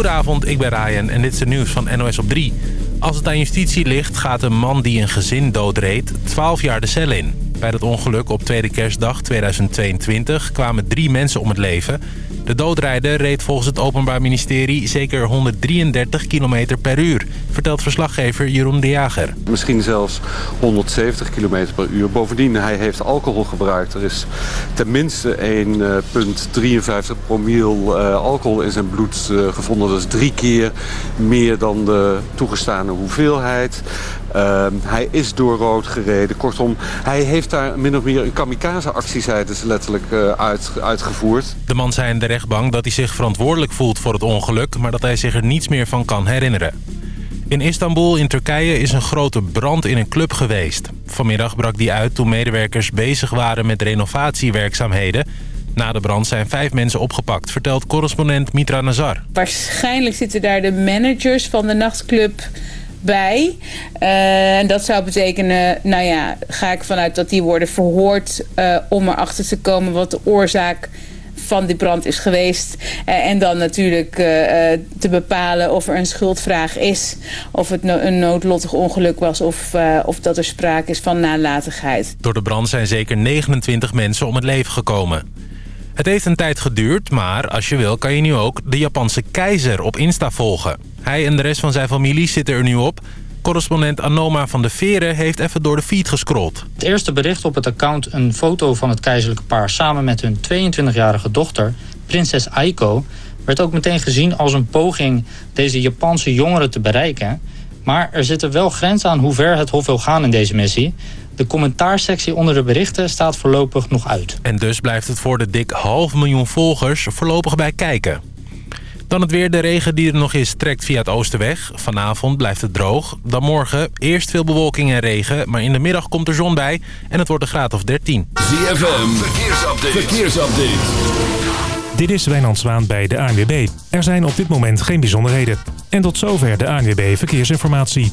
Goedenavond, ik ben Ryan en dit is het nieuws van NOS op 3. Als het aan justitie ligt, gaat een man die een gezin doodreed 12 jaar de cel in. Bij dat ongeluk op tweede kerstdag 2022 kwamen drie mensen om het leven. De doodrijder reed volgens het Openbaar Ministerie zeker 133 km per uur... vertelt verslaggever Jeroen de Jager. Misschien zelfs 170 km per uur. Bovendien, hij heeft alcohol gebruikt. Er is tenminste 1,53 promiel uh, alcohol in zijn bloed uh, gevonden. Dat is drie keer meer dan de toegestane hoeveelheid. Uh, hij is door rood gereden. Kortom, hij heeft daar min of meer een kamikaze-actie, zeiden ze letterlijk, uh, uit, uitgevoerd. De man zei in de rechtbank dat hij zich verantwoordelijk voelt voor het ongeluk... maar dat hij zich er niets meer van kan herinneren. In Istanbul in Turkije is een grote brand in een club geweest. Vanmiddag brak die uit toen medewerkers bezig waren met renovatiewerkzaamheden... Na de brand zijn vijf mensen opgepakt, vertelt correspondent Mitra Nazar. Waarschijnlijk zitten daar de managers van de nachtclub bij. Uh, en dat zou betekenen, nou ja, ga ik vanuit dat die worden verhoord... Uh, om erachter te komen wat de oorzaak van die brand is geweest. Uh, en dan natuurlijk te bepalen of er een schuldvraag is. Of het een noodlottig ongeluk was of, of dat er sprake is van nalatigheid. Door de brand zijn zeker 29 mensen om het leven gekomen. Het heeft een tijd geduurd, maar als je wil kan je nu ook de Japanse keizer op Insta volgen. Hij en de rest van zijn familie zitten er nu op. Correspondent Anoma van de Veren heeft even door de feed gescrolld. Het eerste bericht op het account een foto van het keizerlijke paar... samen met hun 22-jarige dochter, prinses Aiko... werd ook meteen gezien als een poging deze Japanse jongeren te bereiken. Maar er zitten wel grenzen aan hoe ver het hof wil gaan in deze missie... De commentaarsectie onder de berichten staat voorlopig nog uit. En dus blijft het voor de dik half miljoen volgers voorlopig bij kijken. Dan het weer. De regen die er nog is trekt via het oosten weg. Vanavond blijft het droog. Dan morgen eerst veel bewolking en regen. Maar in de middag komt er zon bij. En het wordt een graad of 13. ZFM. Verkeersupdate. Verkeersupdate. Dit is Wijnand Zwaan bij de ANWB. Er zijn op dit moment geen bijzonderheden. En tot zover de ANWB Verkeersinformatie.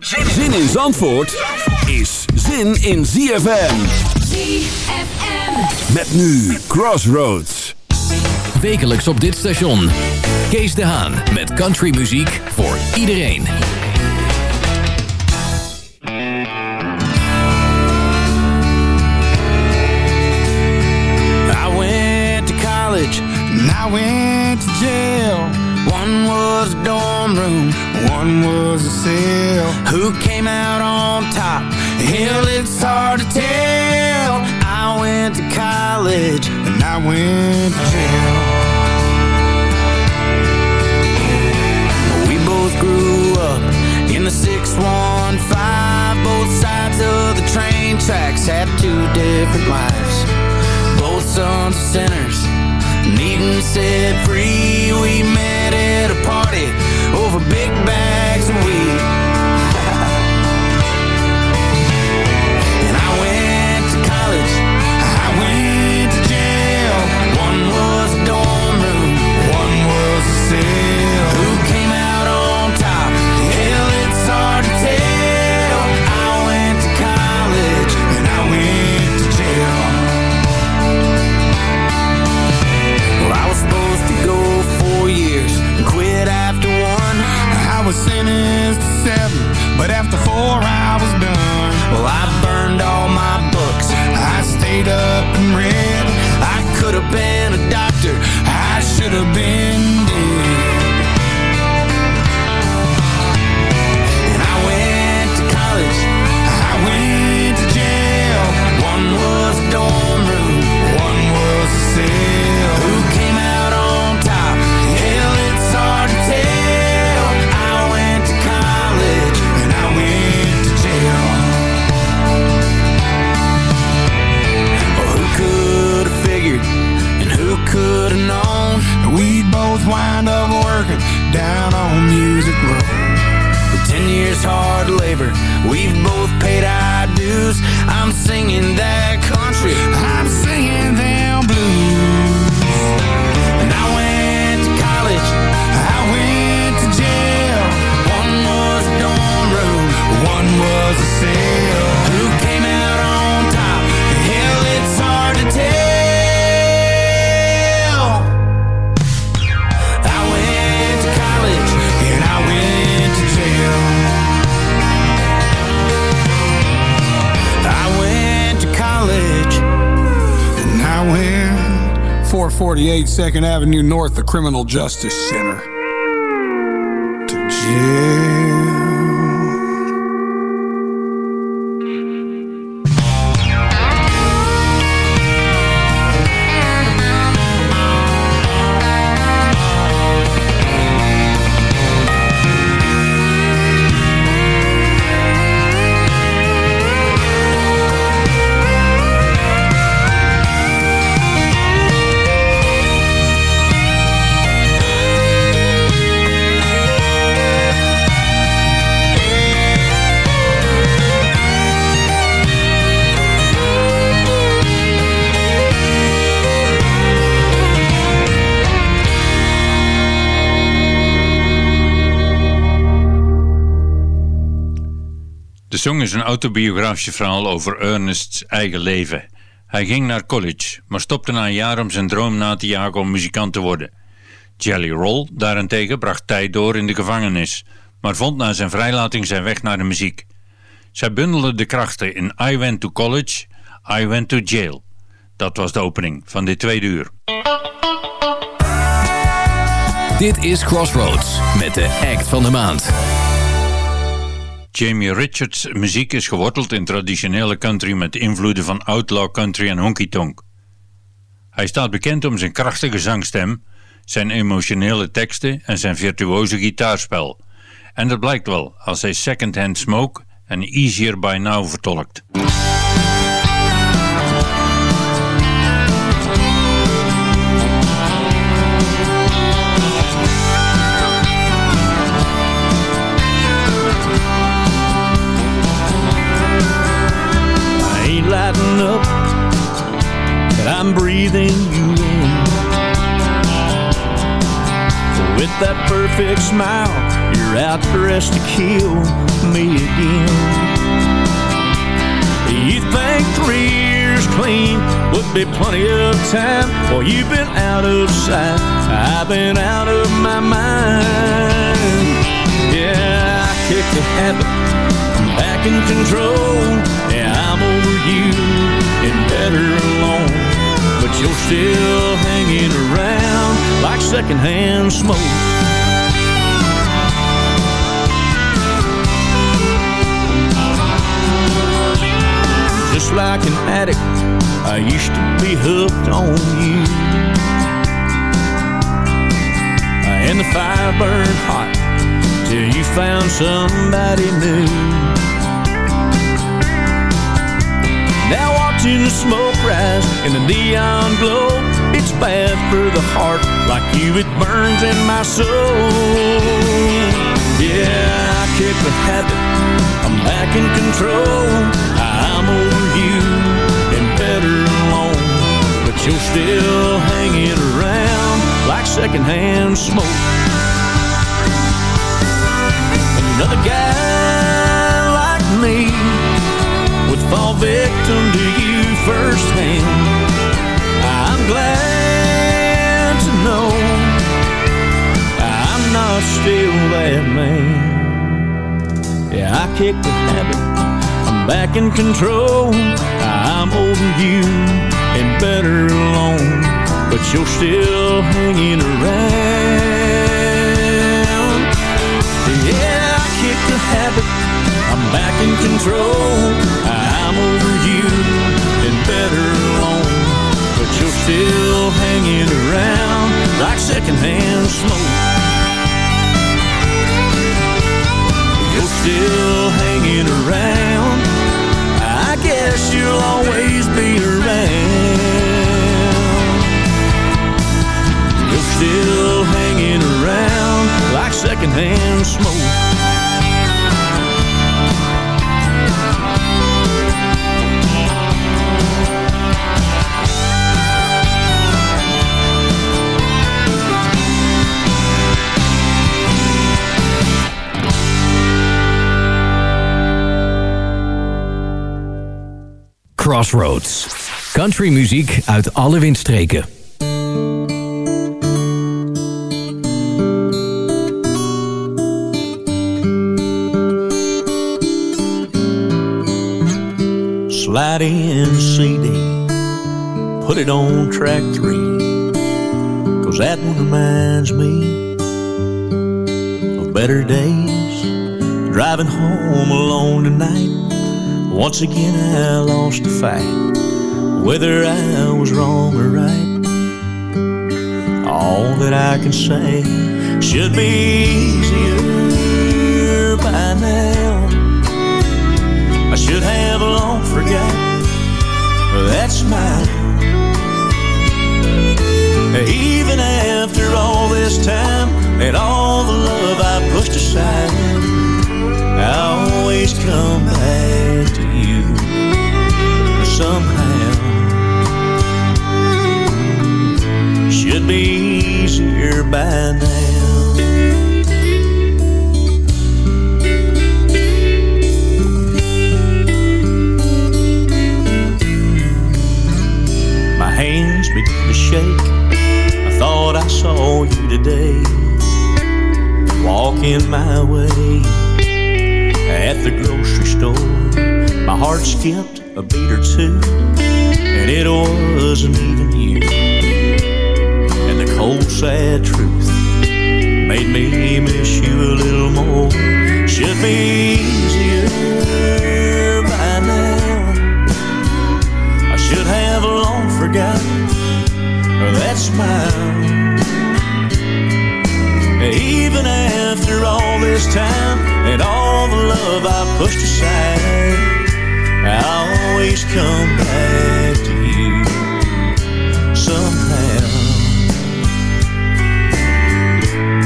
Zin in Zandvoort is zin in ZFM. ZFM. Met nu Crossroads. Wekelijks op dit station. Kees de Haan met countrymuziek voor iedereen. I went to college and I went to jail. Was a dorm room, one was a cell. Who came out on top? Hell, it's hard to tell. I went to college and I went to jail. We both grew up in the 615. Both sides of the train tracks had two different lives. Both sons of sinners set free. We met at a party over big bags of weed. could be. Working down on Music Row. For ten years hard labor, we've both paid our dues. I'm singing that country, I'm singing them blues. And I went to college, I went to jail. One was a dorm room, one was a cell. 448 2nd Avenue North, the Criminal Justice Center. To. Song is een autobiografisch verhaal over Ernest's eigen leven. Hij ging naar college, maar stopte na een jaar om zijn droom na te jagen om muzikant te worden. Jelly Roll daarentegen bracht tijd door in de gevangenis, maar vond na zijn vrijlating zijn weg naar de muziek. Zij bundelden de krachten in I Went to College, I Went to Jail. Dat was de opening van dit tweede uur. Dit is Crossroads met de act van de maand. Jamie Richards' muziek is geworteld in traditionele country met invloeden van outlaw country en honky tonk. Hij staat bekend om zijn krachtige zangstem, zijn emotionele teksten en zijn virtuoze gitaarspel. En dat blijkt wel als hij Second Hand Smoke en Easier By Now vertolkt. Dressed to kill me again. You think three years clean would be plenty of time? Well, you've been out of sight, I've been out of my mind. Yeah, I kicked the habit, I'm back in control. Yeah, I'm over you and better alone. But you're still hanging around like secondhand smoke. Just like an addict, I used to be hooked on you. And the fire burned hot till you found somebody new. Now watching the smoke rise in the neon glow, it's bad for the heart like you, it burns in my soul. Yeah, I kicked the habit, I'm back in control. Over you and better alone, but you're still hanging around like secondhand smoke. Another guy like me would fall victim to you firsthand. I'm glad to know I'm not still that man. Yeah, I kicked the habit. Back in control. I'm over you and better alone, but you're still hanging around. Yeah, I kicked the habit. I'm back in control. I'm over you and better alone. But you're still hanging around like secondhand smoke. Still hanging around. Guess you'll always be around. You're still hanging around like secondhand smoke. Crossroads. Country muziek uit alle windstreken. Slide in CD, put it on track three. Cause that one reminds me of better days. Driving home alone tonight. Once again I lost the fight. Whether I was wrong or right. All that I can say should be easier by now. I should have long forgot that smile. Walking my way at the grocery store. My heart skipped a beat or two, and it wasn't even you. And the cold, sad truth made me miss you a little more. Should be easier by now. I should have long forgotten that smile. Even after all this time and all the love I pushed aside, I always come back to you somehow.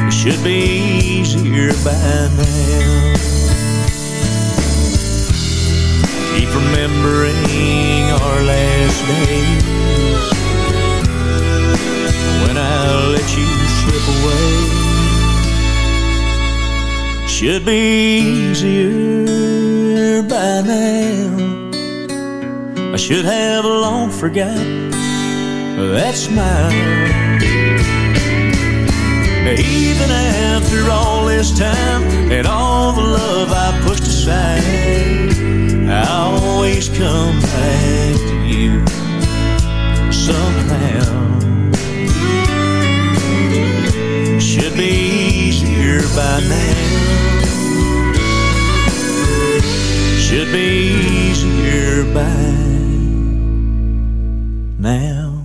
It should be easier by now. Keep remembering our last days when I let you slip away. Should be easier by now. I should have long forgot that smile. Even after all this time and all the love I pushed aside, I always come back to you somehow. Should be easier by now. Should be easier by now.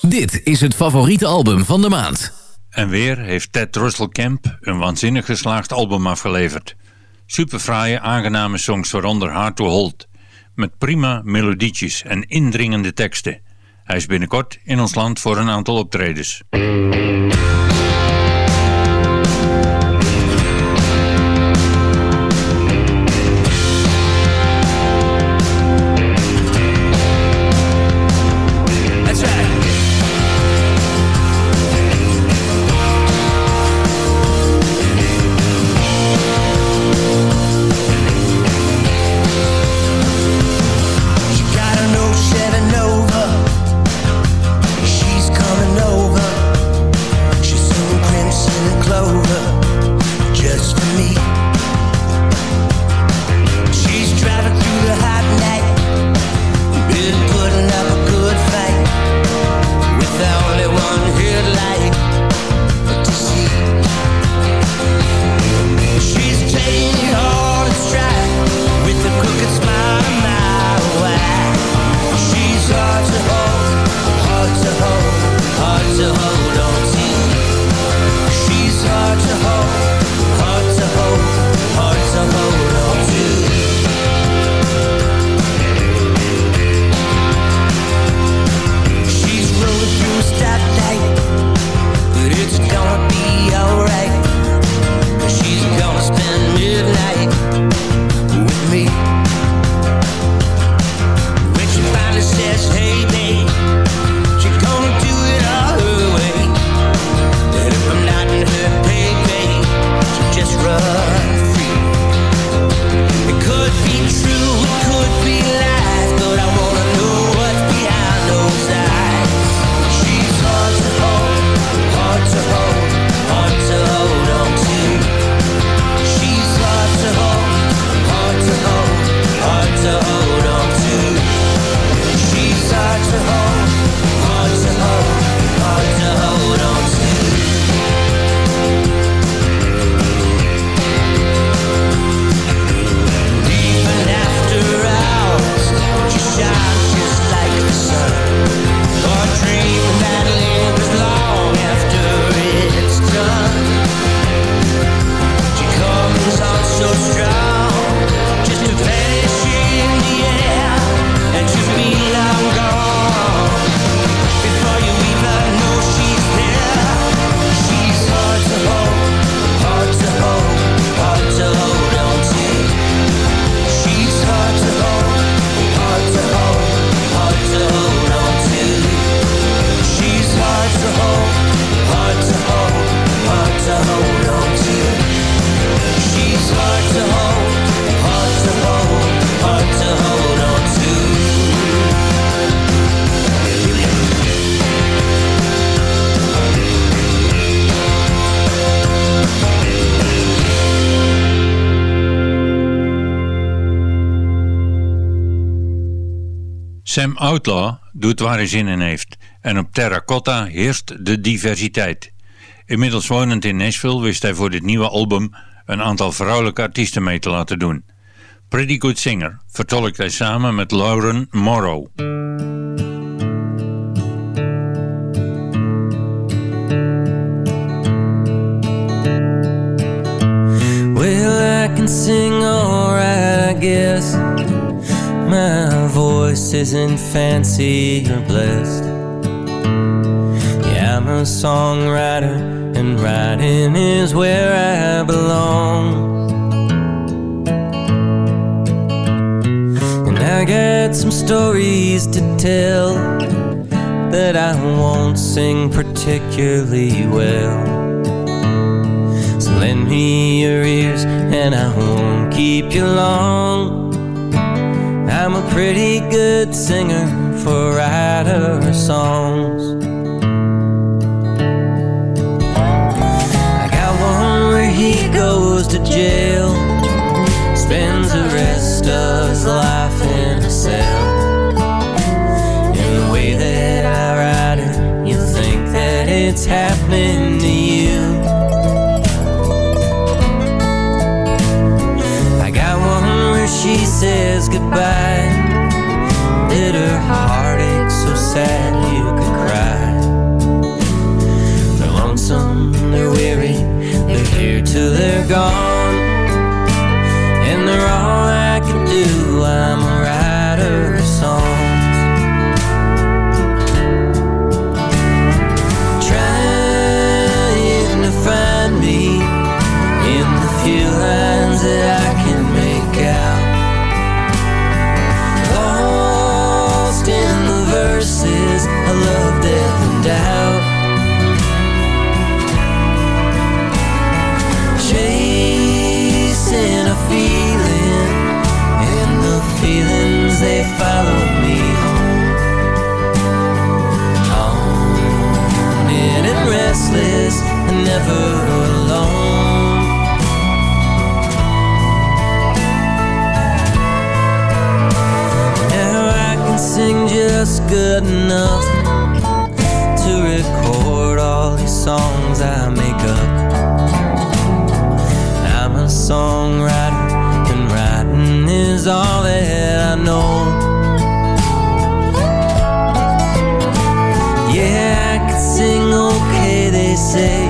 Dit is het favoriete album van de maand. En weer heeft Ted Russell Camp een waanzinnig geslaagd album afgeleverd. Superfraaie, aangename songs waaronder Hard to Hold. Met prima melodietjes en indringende teksten. Hij is binnenkort in ons land voor een aantal optredens. Sam Outlaw doet waar hij zin in heeft. En op Terracotta heerst de diversiteit. Inmiddels wonend in Nashville wist hij voor dit nieuwe album een aantal vrouwelijke artiesten mee te laten doen. Pretty Good Singer vertolkt hij samen met Lauren Morrow. Well, I can sing I guess. My voice isn't fancy or blessed. Yeah, I'm a songwriter, and writing is where I belong. And I got some stories to tell that I won't sing particularly well. So lend me your ears and I won't keep you long. I'm a pretty good singer for writer songs. I got one where he goes to jail, spends the rest of his life in a cell. In the way that I write it, you think that it's happening says goodbye. Did her heartache so sad you could cry. They're lonesome, they're weary, they're here till they're gone. Never alone. Now I can sing just good enough to record all these songs I make up. I'm a songwriter, and writing is all that I know. Yeah, I can sing okay, they say,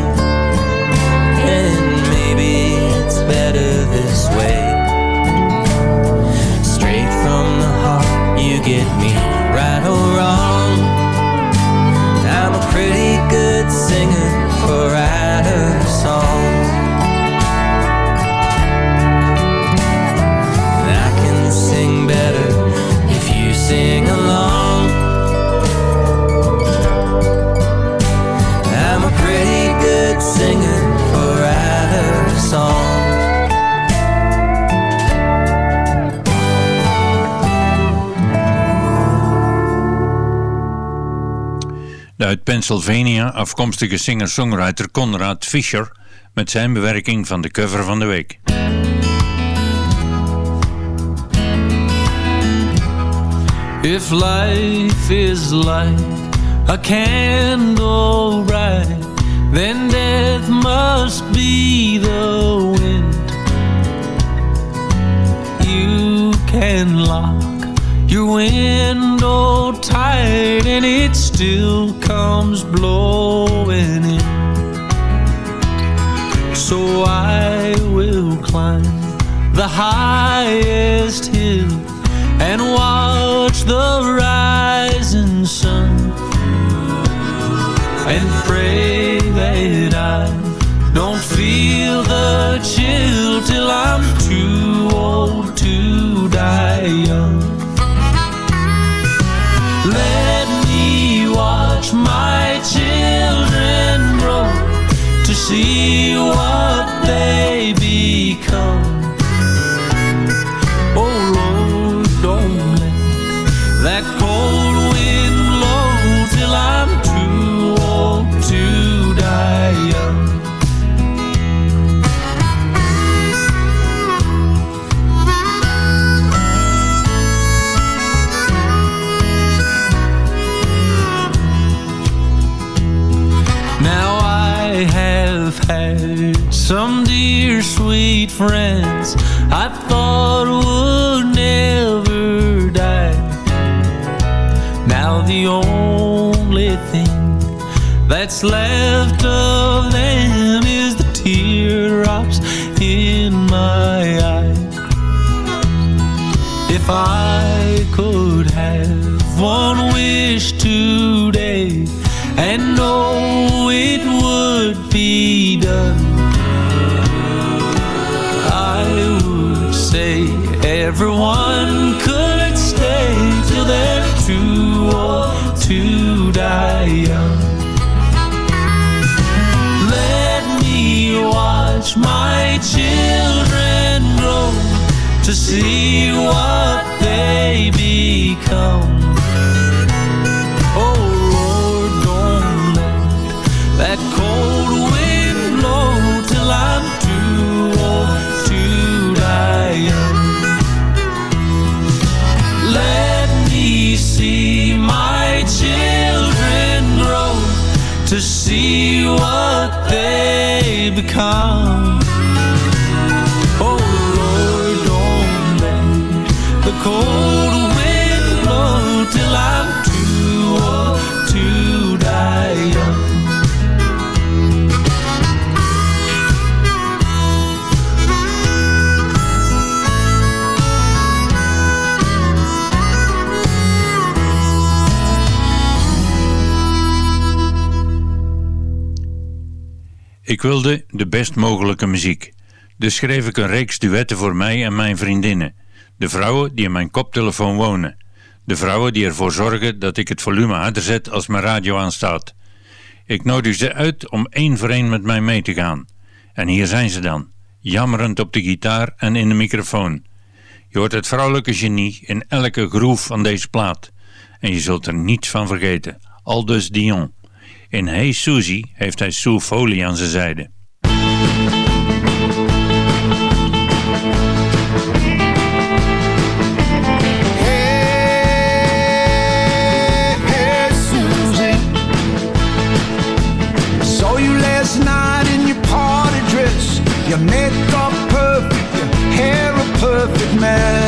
uit Pennsylvania afkomstige singer-songwriter Conrad Fischer met zijn bewerking van de cover van de week. If life is like a candle bright, then death must be the wind. You can lock your window tight and it still comes blowing in. So I will climb the highest hill and watch the rising sun and pray that I don't feel the chill till I'm too old to die young. Watch my children grow to see what they friends I thought would never die. Now the only thing that's left of them is the teardrops in my eyes. If I could have one wish today and know it would be done, everyone could stay till they're too old to die young. They Ik wilde de best mogelijke muziek. Dus schreef ik een reeks duetten voor mij en mijn vriendinnen. De vrouwen die in mijn koptelefoon wonen. De vrouwen die ervoor zorgen dat ik het volume harder zet als mijn radio aanstaat. Ik nodig ze uit om één voor één met mij mee te gaan. En hier zijn ze dan, jammerend op de gitaar en in de microfoon. Je hoort het vrouwelijke genie in elke groove van deze plaat. En je zult er niets van vergeten. Aldus Dion. In Hey Susie heeft hij Sue Foley aan zijn zijde. Hey,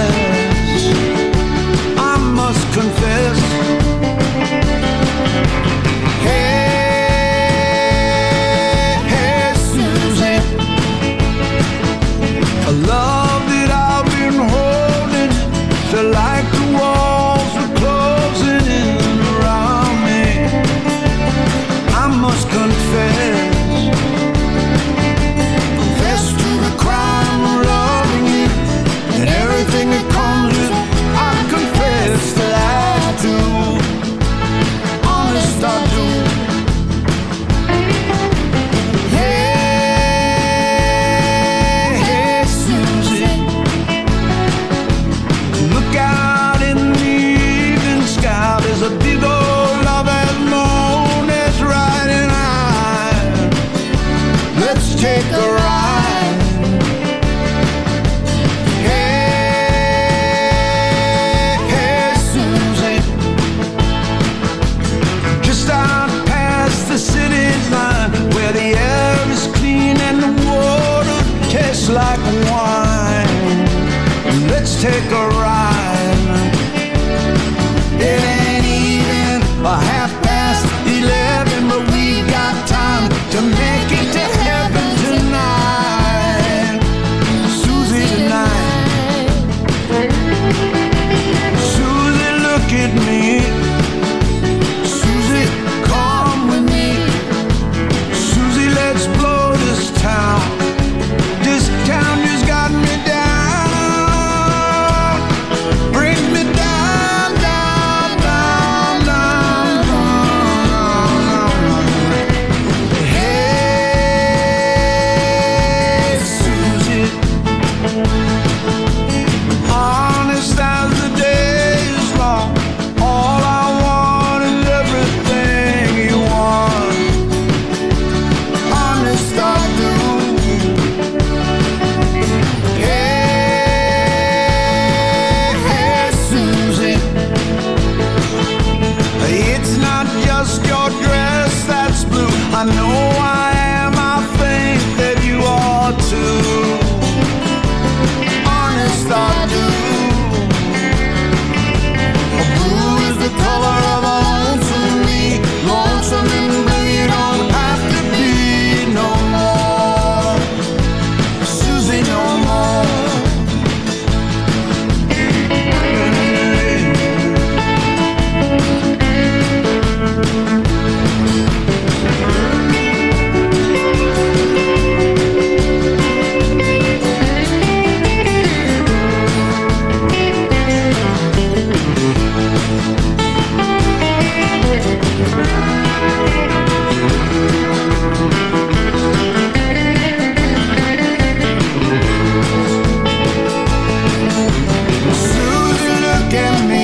at me.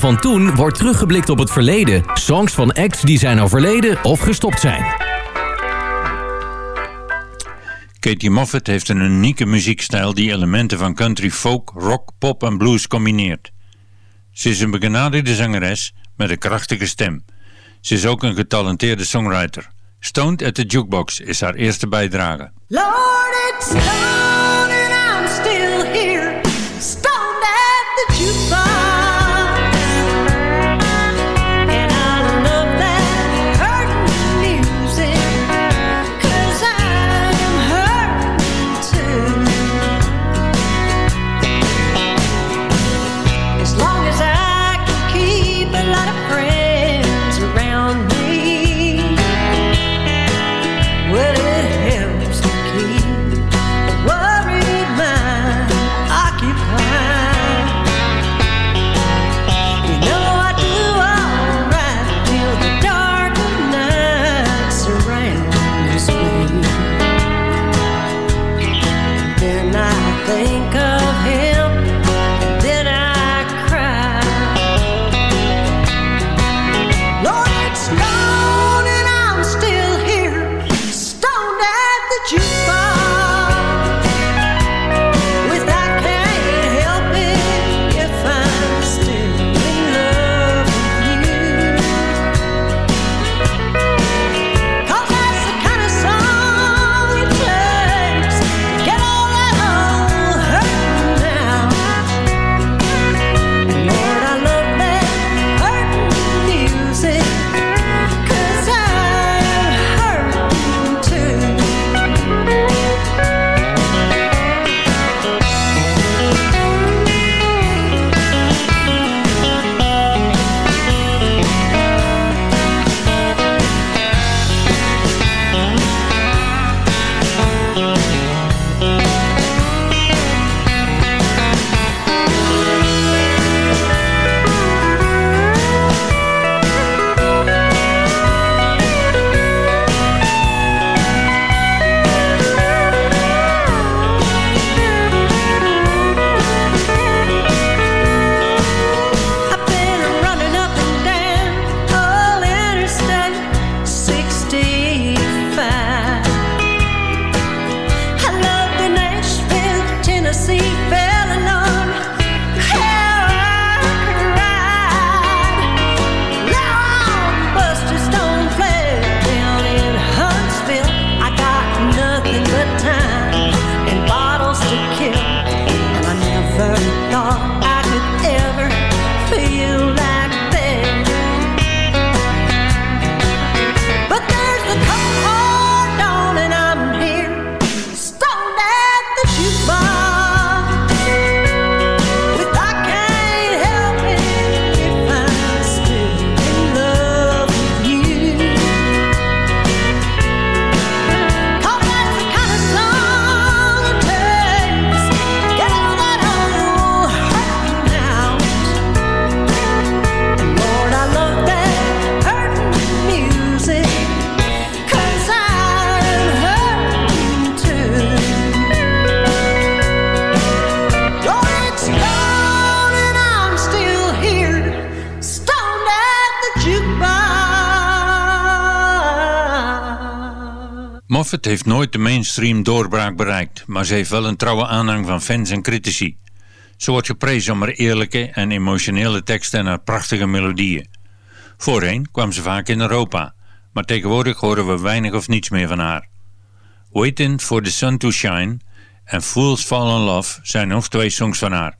van toen wordt teruggeblikt op het verleden. Songs van ex die zijn overleden of gestopt zijn. Katie Moffat heeft een unieke muziekstijl die elementen van country, folk, rock, pop en blues combineert. Ze is een begenadigde zangeres met een krachtige stem. Ze is ook een getalenteerde songwriter. Stoned at the Jukebox is haar eerste bijdrage. Lord, it's and I'm still here. Stoned at the jukebox. nooit de mainstream doorbraak bereikt, maar ze heeft wel een trouwe aanhang van fans en critici. Ze wordt geprezen om haar eerlijke en emotionele teksten en haar prachtige melodieën. Voorheen kwam ze vaak in Europa, maar tegenwoordig horen we weinig of niets meer van haar. Waiting for the Sun to Shine en Fools Fall in Love zijn nog twee songs van haar.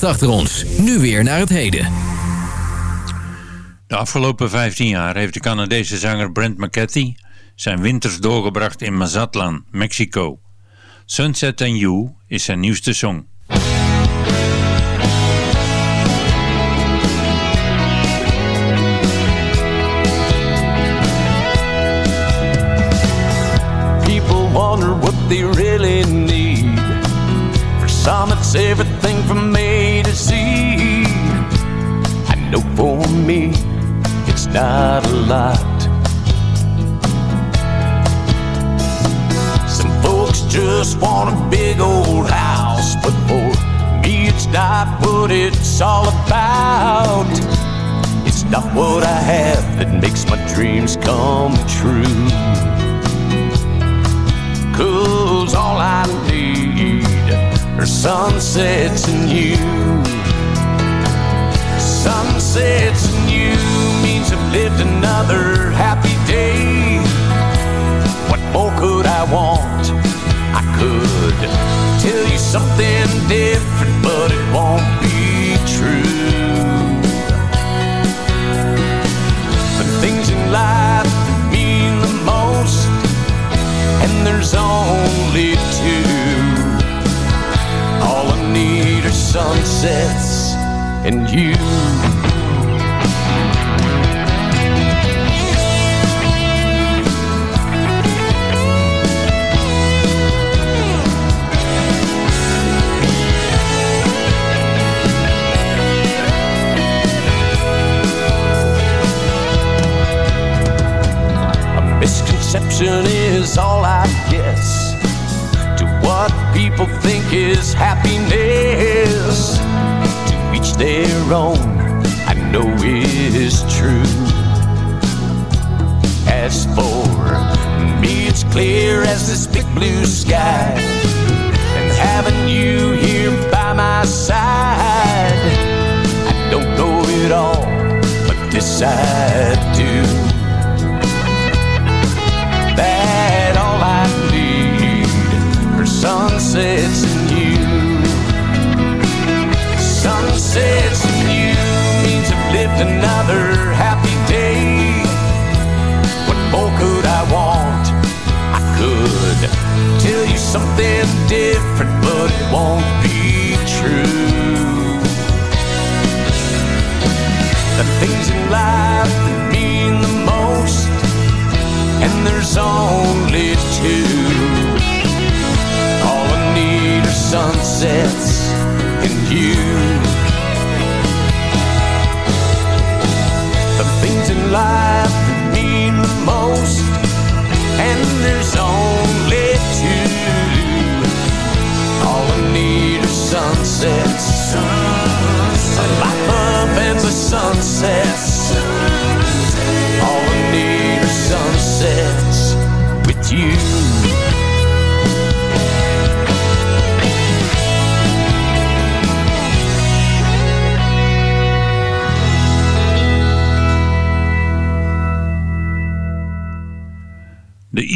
Ligt achter ons. Nu weer naar het heden. De afgelopen 15 jaar heeft de Canadese zanger Brent McCarthy zijn winters doorgebracht in Mazatlan, Mexico. Sunset and You is zijn nieuwste song. People wonder what they really need. For some, it's everything from A to Z. I know for me, it's not a lot. Some folks just want a big old house, but for me, it's not what it's all about. It's not what I have that makes my dreams come true. Cause all I need are sunsets and you. Sunsets and you means I've lived another happy day. What more could I want? I could tell you something different, but it won't be true. The things in life mean the most and there's only two. All I need are sunsets and you. A misconception is all I guess what people think is happiness. To each their own, I know is true. As for me, it's clear as this big blue sky. And having you here by my side, I don't know it all, but this I do sunsets and you. Sunsets and you means I've lived another happy day. What more could I want? I could tell you something different, but it won't be true. The things in life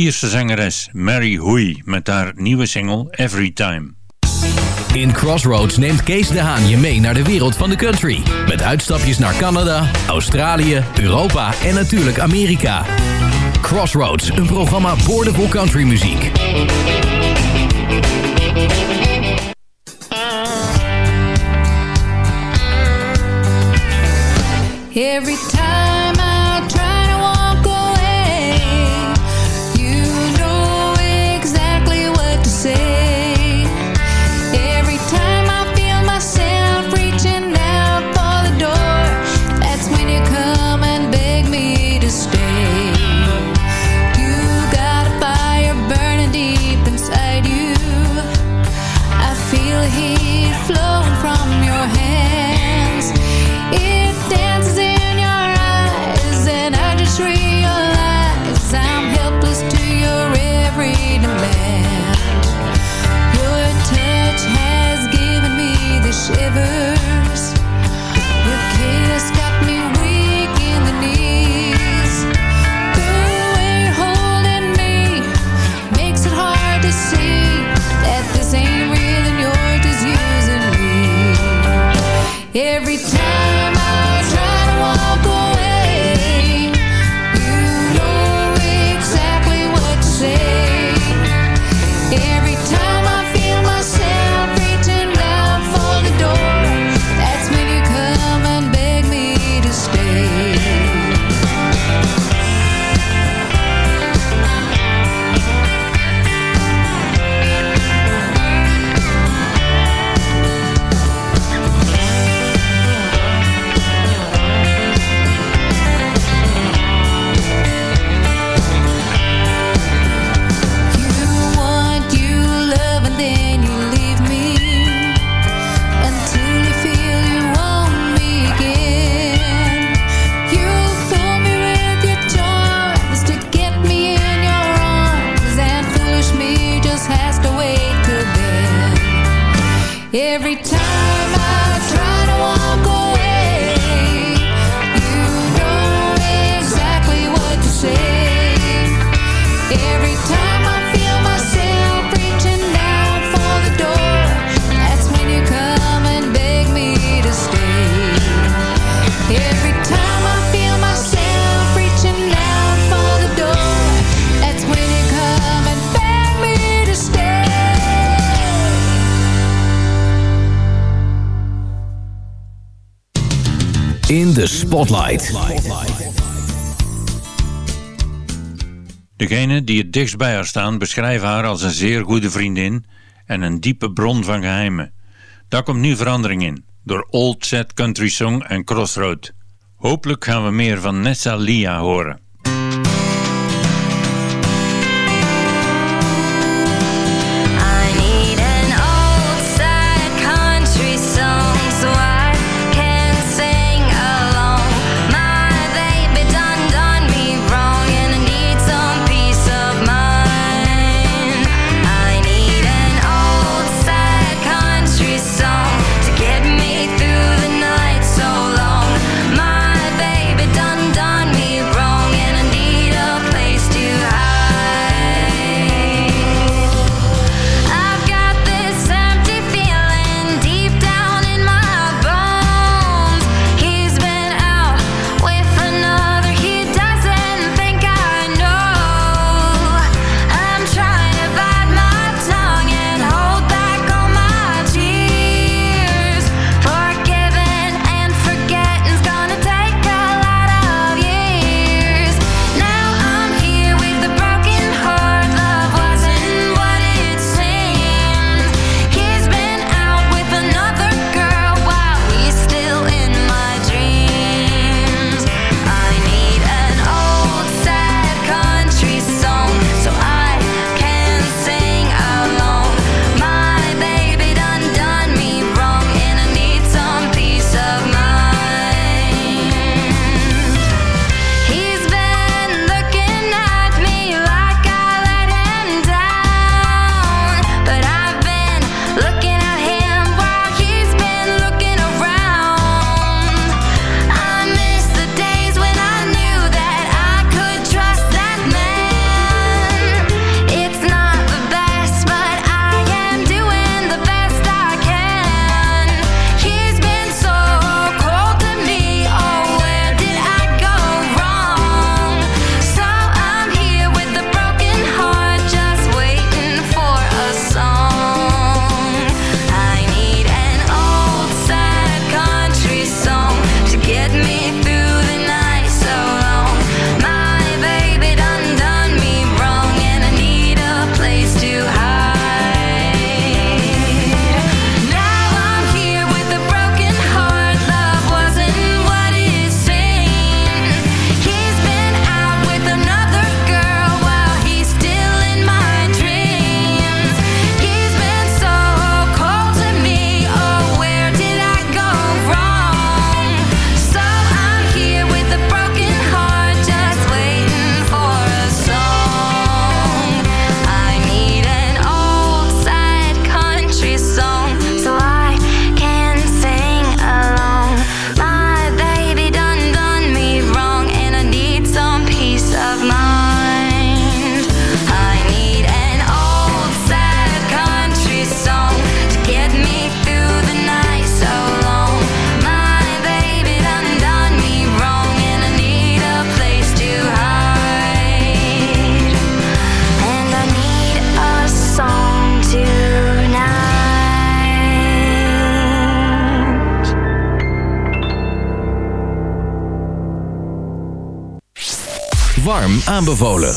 Ierse zangeres Mary Hoey met haar nieuwe single Every Time. In Crossroads neemt Kees de Haan je mee naar de wereld van de country. Met uitstapjes naar Canada, Australië, Europa en natuurlijk Amerika. Crossroads, een programma boordevol countrymuziek. Every time Spotlight. Degenen die het dichtst bij haar staan beschrijven haar als een zeer goede vriendin en een diepe bron van geheimen. Daar komt nu verandering in, door Old Set Country Song en Crossroad. Hopelijk gaan we meer van Nessa Lia horen. bevolen.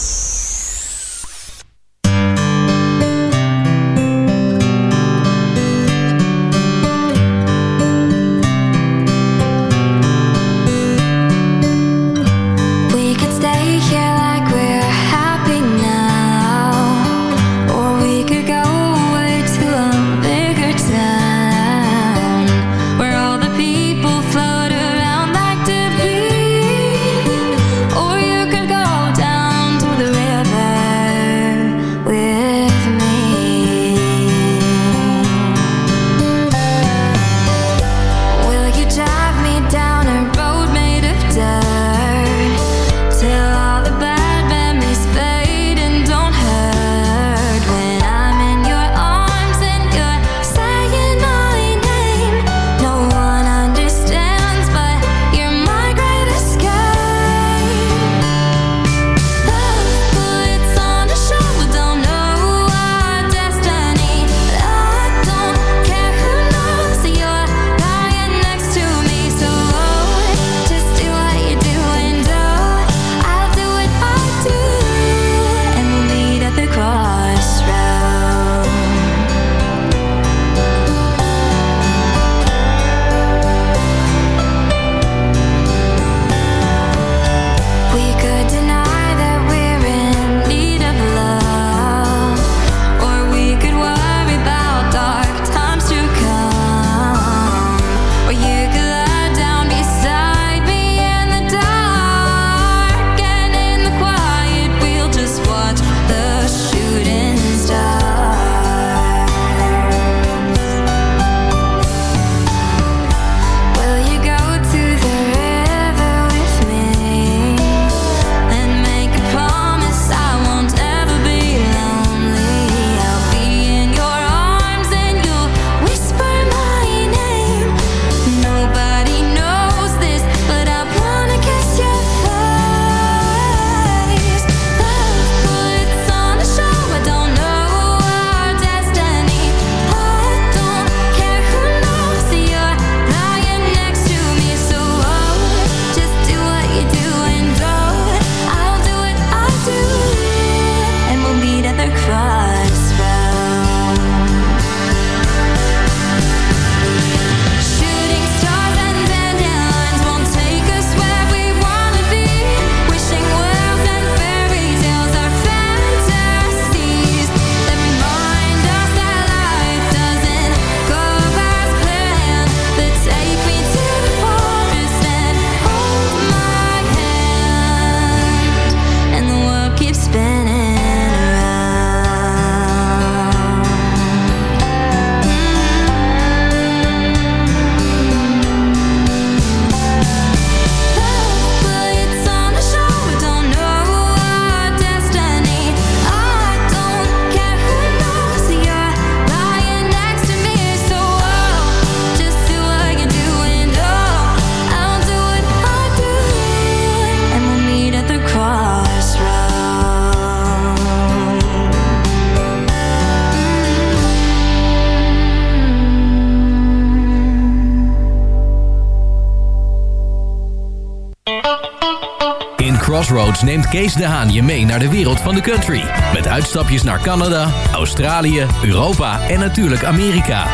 Neemt Kees de Haan je mee naar de wereld van de country. Met uitstapjes naar Canada, Australië, Europa en natuurlijk Amerika.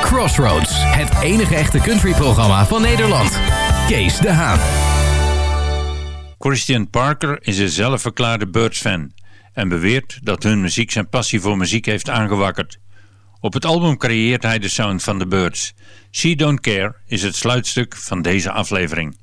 Crossroads, het enige echte countryprogramma van Nederland. Kees de Haan. Christian Parker is een zelfverklaarde Birds-fan en beweert dat hun muziek zijn passie voor muziek heeft aangewakkerd. Op het album creëert hij de sound van de Birds. She Don't Care is het sluitstuk van deze aflevering.